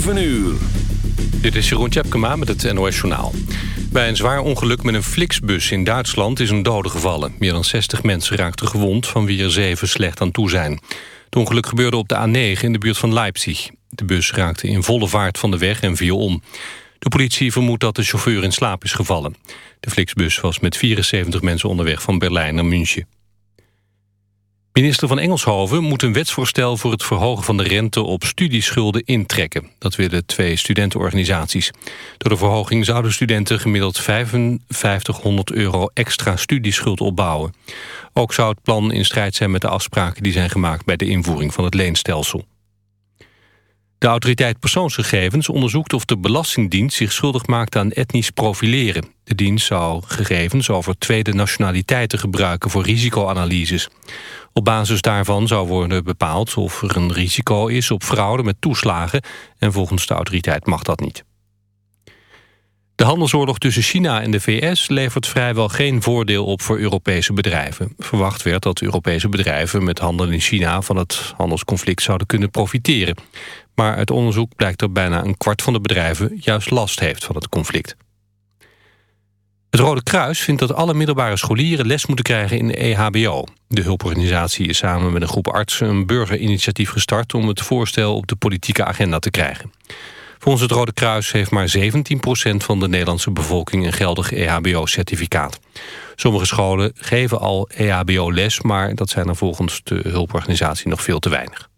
7 uur. Dit is Jeroen Tjepkema met het NOS Journaal. Bij een zwaar ongeluk met een Flixbus in Duitsland is een dode gevallen. Meer dan 60 mensen raakten gewond, van wie er zeven slecht aan toe zijn. Het ongeluk gebeurde op de A9 in de buurt van Leipzig. De bus raakte in volle vaart van de weg en viel om. De politie vermoedt dat de chauffeur in slaap is gevallen. De Flixbus was met 74 mensen onderweg van Berlijn naar München. Minister van Engelshoven moet een wetsvoorstel voor het verhogen van de rente op studieschulden intrekken. Dat willen twee studentenorganisaties. Door de verhoging zouden studenten gemiddeld 5500 euro extra studieschuld opbouwen. Ook zou het plan in strijd zijn met de afspraken die zijn gemaakt bij de invoering van het leenstelsel. De autoriteit persoonsgegevens onderzoekt of de Belastingdienst zich schuldig maakt aan etnisch profileren. De dienst zou gegevens over tweede nationaliteiten gebruiken voor risicoanalyses. Op basis daarvan zou worden bepaald of er een risico is op fraude met toeslagen en volgens de autoriteit mag dat niet. De handelsoorlog tussen China en de VS levert vrijwel geen voordeel op voor Europese bedrijven. Verwacht werd dat Europese bedrijven met handel in China van het handelsconflict zouden kunnen profiteren. Maar uit onderzoek blijkt dat bijna een kwart van de bedrijven juist last heeft van het conflict. Het Rode Kruis vindt dat alle middelbare scholieren les moeten krijgen in de EHBO. De hulporganisatie is samen met een groep artsen een burgerinitiatief gestart... om het voorstel op de politieke agenda te krijgen. Volgens het Rode Kruis heeft maar 17% van de Nederlandse bevolking... een geldig EHBO-certificaat. Sommige scholen geven al EHBO-les... maar dat zijn er volgens de hulporganisatie nog veel te weinig.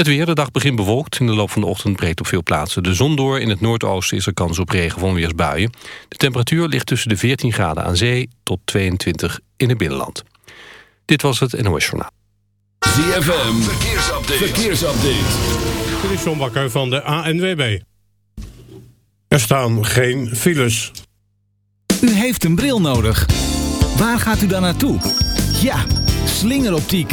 Het weer, de dag begint bewolkt. In de loop van de ochtend breekt op veel plaatsen de zon door. In het noordoosten is er kans op regen van weersbuien. De temperatuur ligt tussen de 14 graden aan zee... tot 22 in het binnenland. Dit was het NOS Journaal. ZFM, verkeersupdate. verkeersupdate. Dit is John Bakker van de ANWB. Er staan geen files. U heeft een bril nodig. Waar gaat u dan naartoe? Ja, slingeroptiek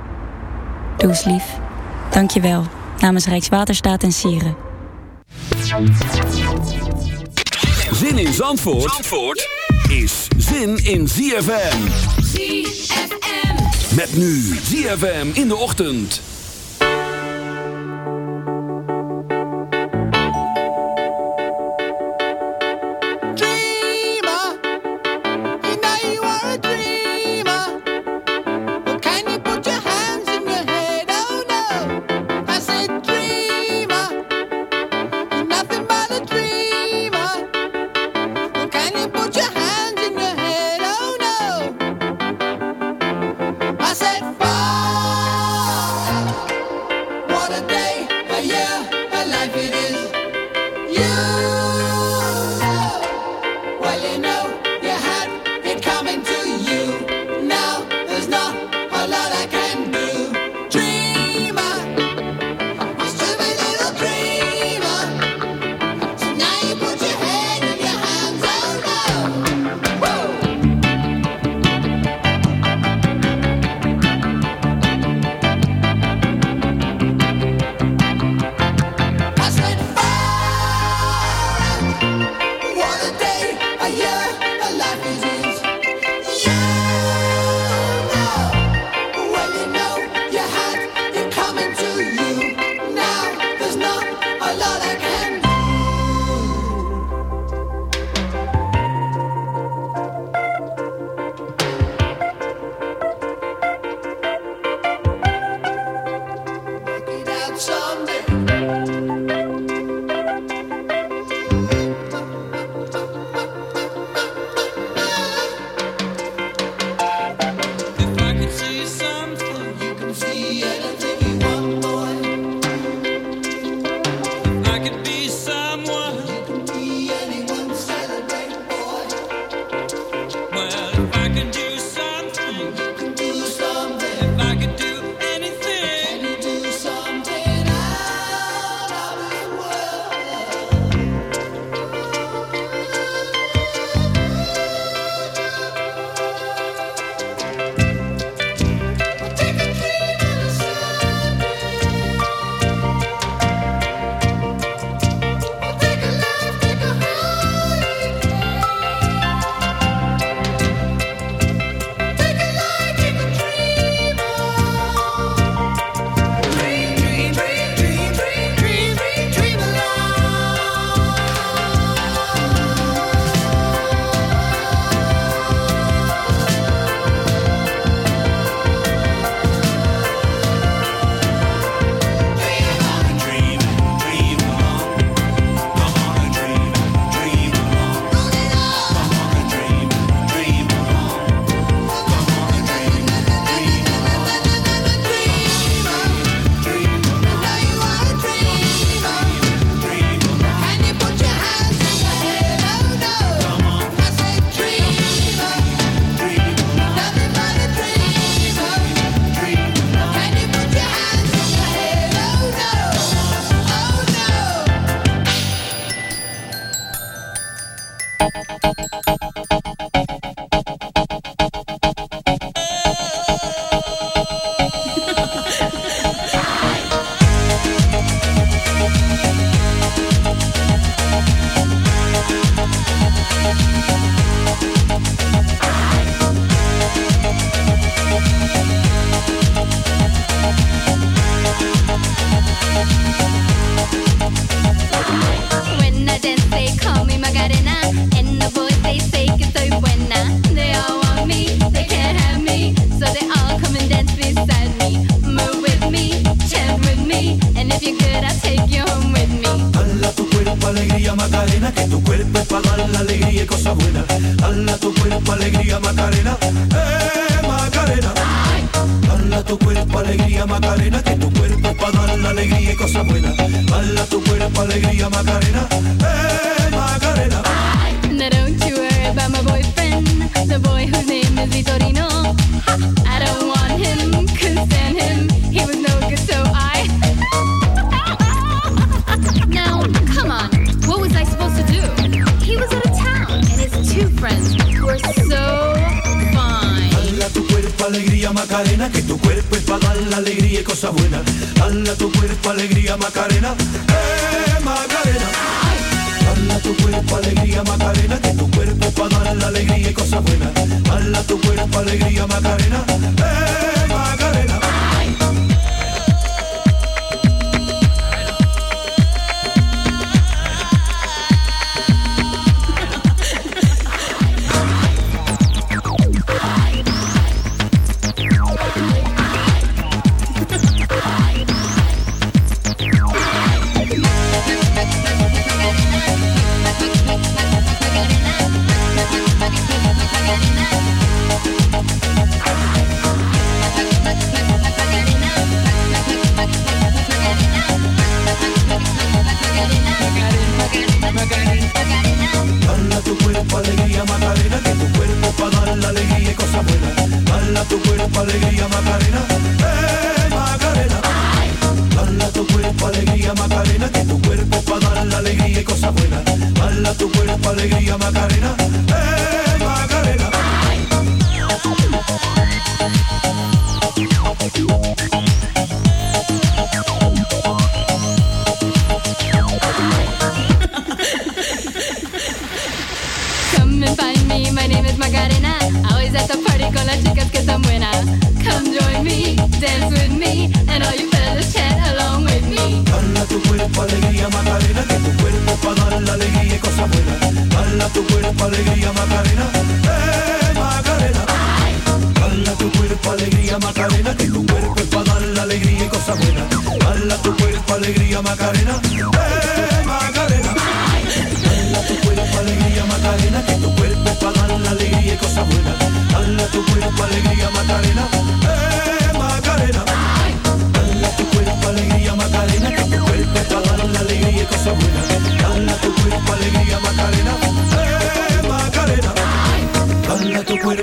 Doe eens lief. Dank je wel. Namens Rijkswaterstaat en Sieren. Zin in Zandvoort, Zandvoort is zin in ZFM. ZFM. Met nu ZFM in de ochtend.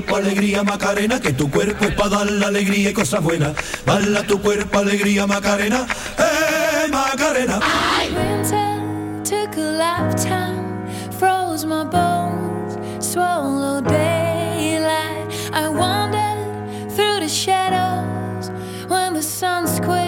cuerpo alegría Macarena, que tu cuerpo es para dar la alegría y cosas buenas. Bala tu cuerpo alegría Macarena, eh Macarena. Took a froze my bones, shadows when the.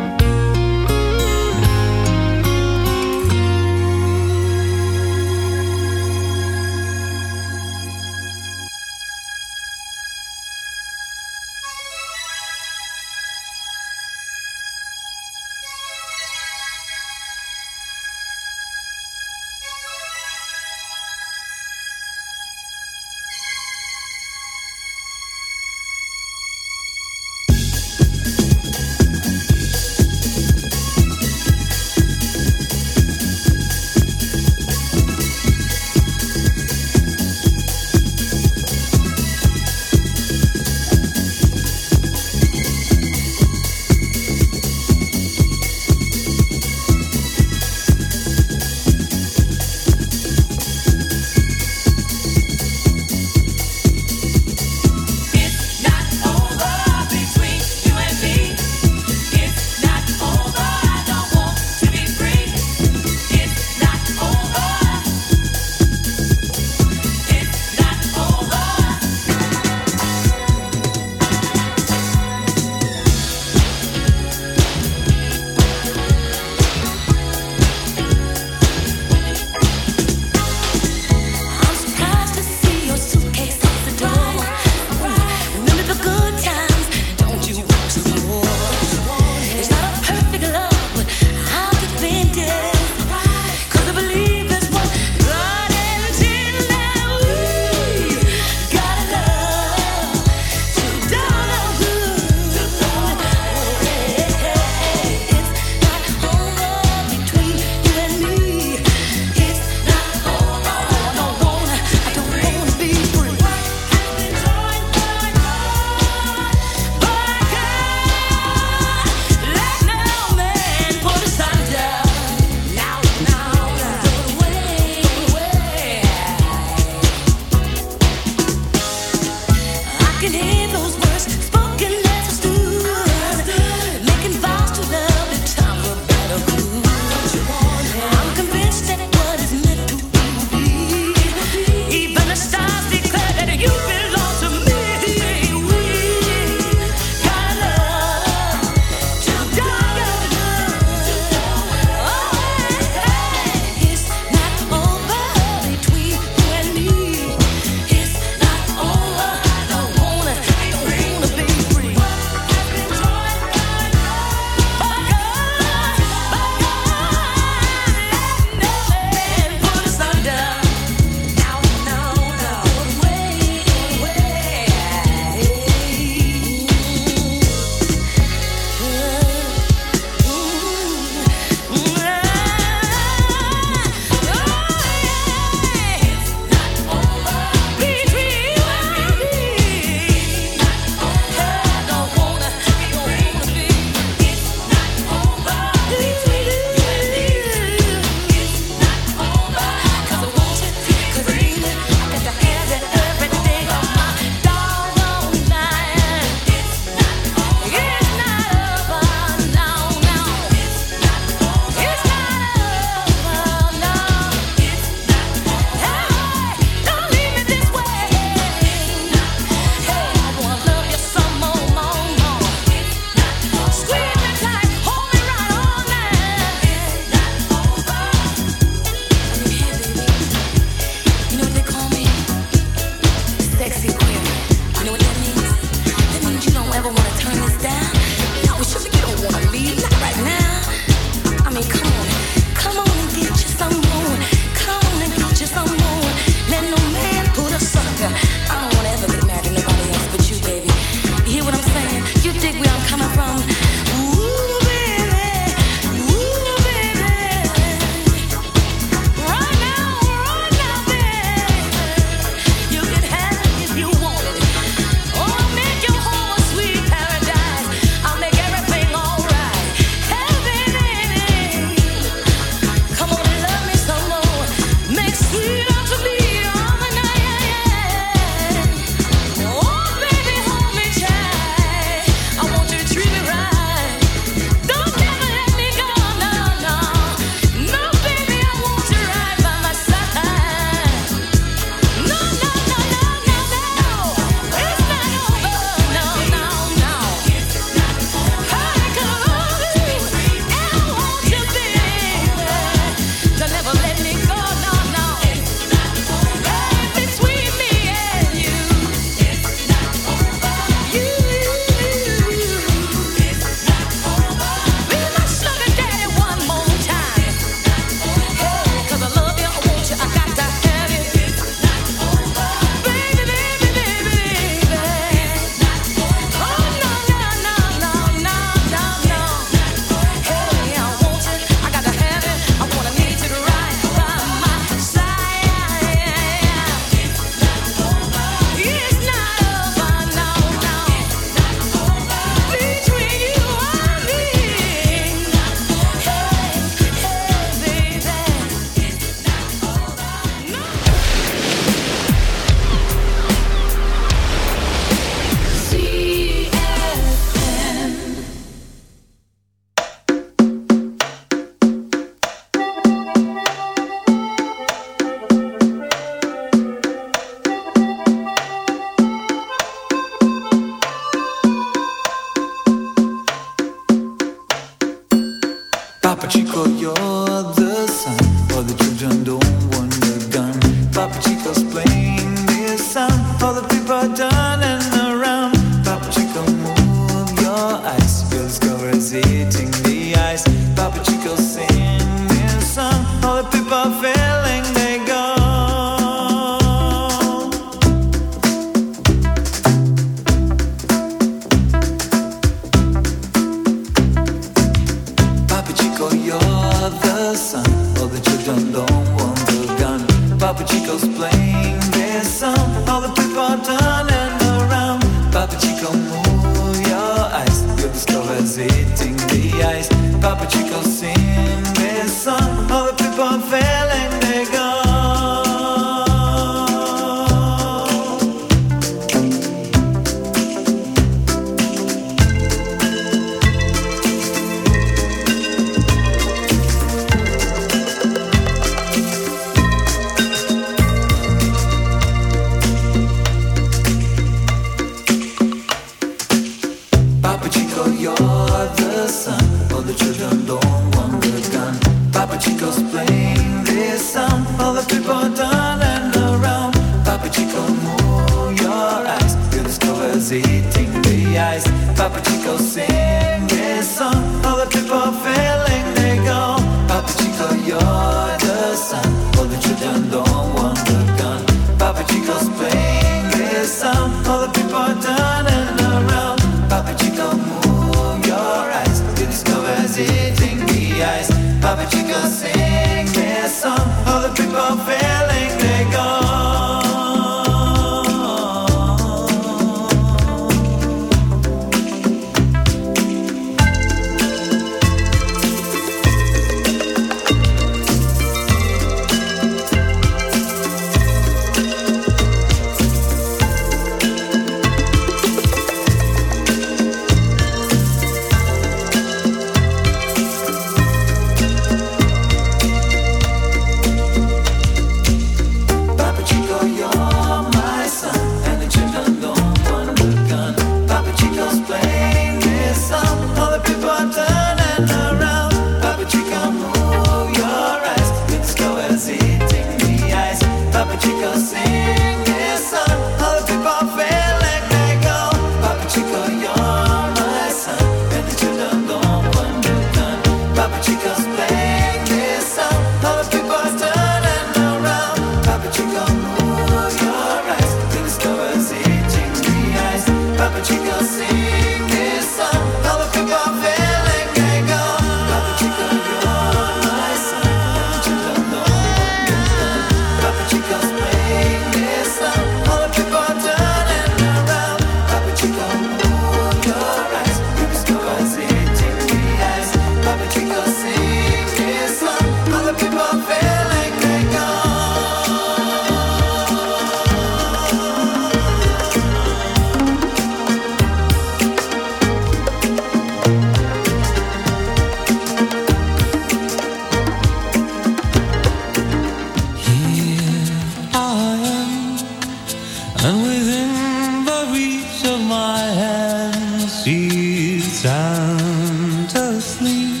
my hand, she's sound asleep,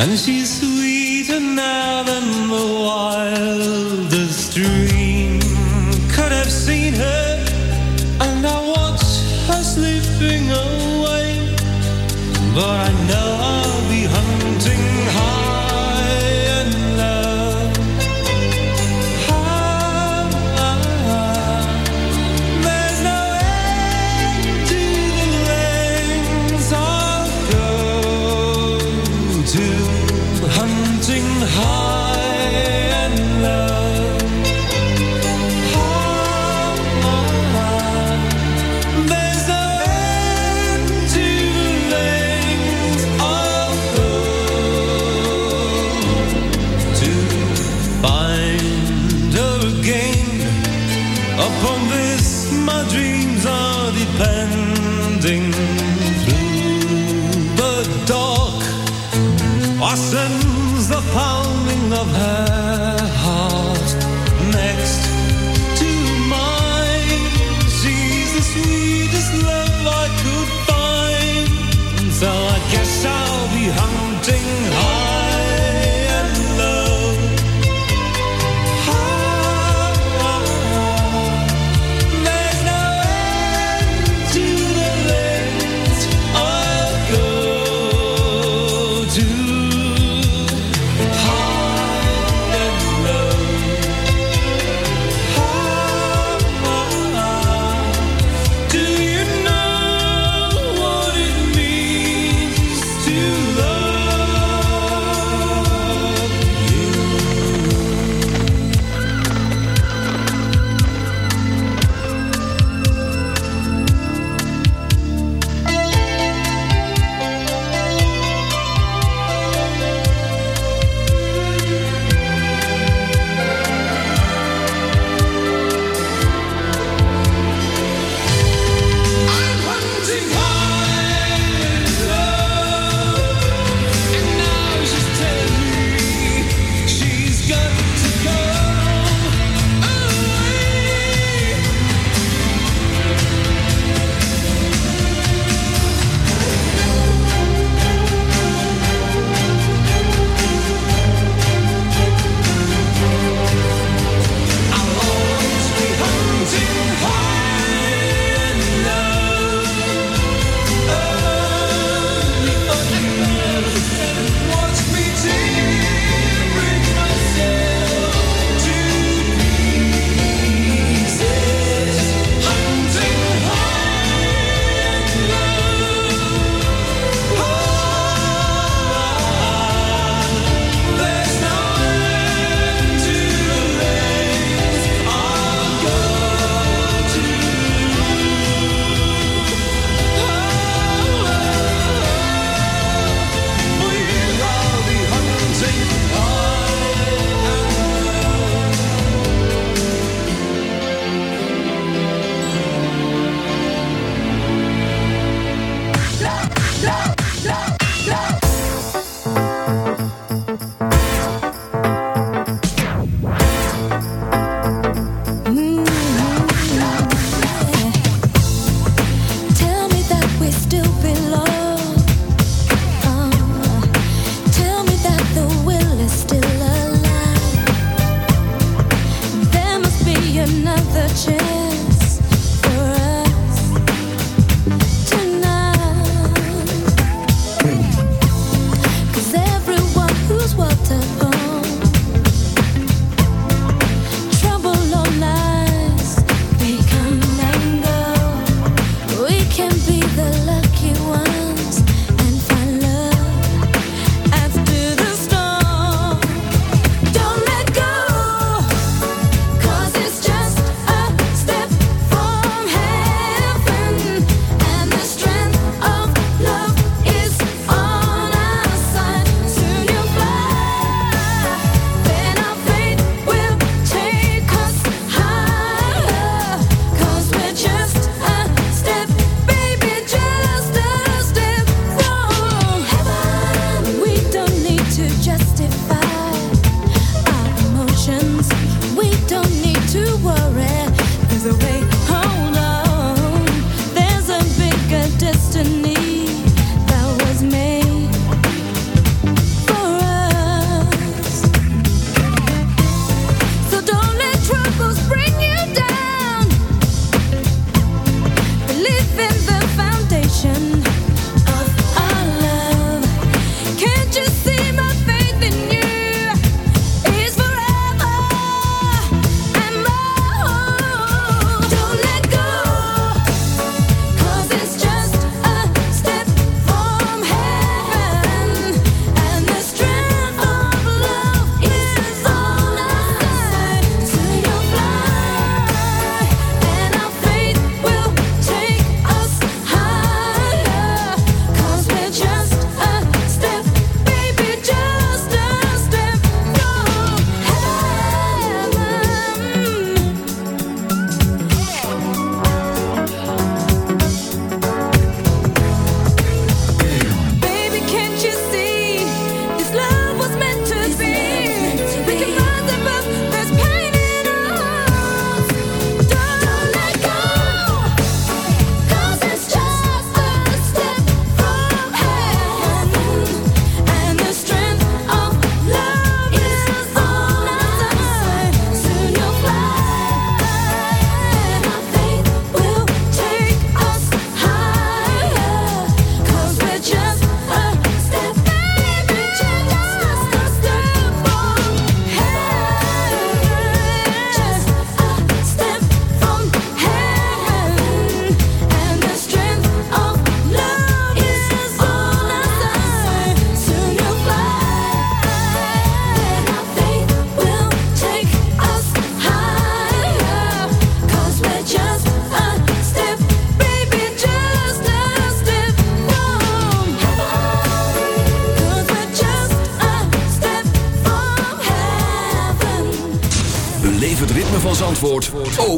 and she's sweeter now than the wildest dream could have seen her. And I watch her slipping away, but I hunting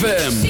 ZFM.